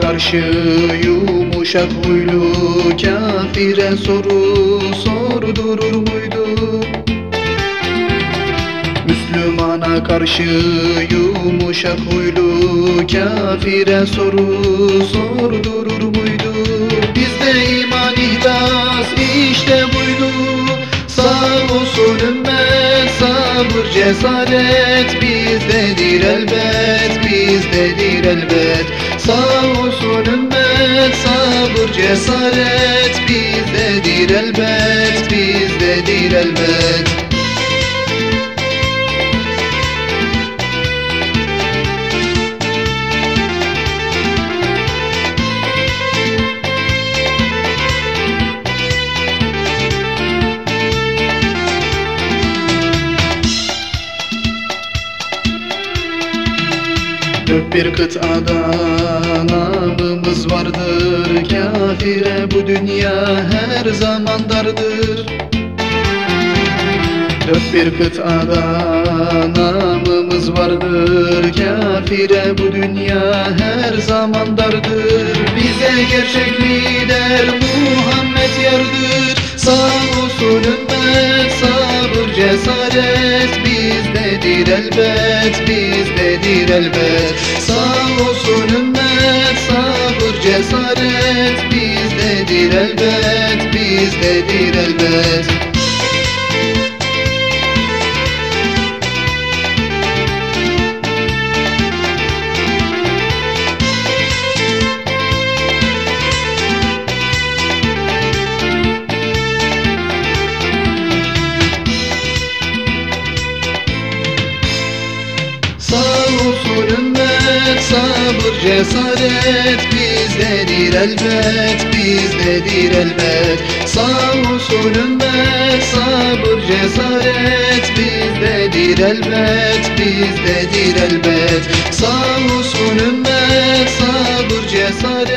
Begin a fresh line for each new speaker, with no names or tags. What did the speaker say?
karşı yumuşak huylu Kafire soru sordurur muydu? Müslümana karşı yumuşak huylu Kafire soru sordurur muydu? Bizde iman ihlas işte buydu Sağ olsun ümmet sabır cesaret Bizdedir elbet bizdedir elbet Sağ olsun ümmet sabır cesaret Bizdedir elbet bizdedir elbet Dört bir kıtada namımız vardır. Kafire bu dünya her zaman dardır. Dört bir kıtada namımız vardır. Kafire bu dünya her zaman dardır. Bize gerçek lider Muhammed yardır. Sağ olsun elbet bizdedir elbet. Sağ olsun ümmet sabır cesaret. Bizdedir elbet bizdedir elbet Olsun ümmet sabır cesaret Bizdedir elbet bizdedir elbet. Sağ olsun ümmet sabır cesaret Bizdedir elbet bizdedir elbet. Sağ olsun ümmet sabır cesaret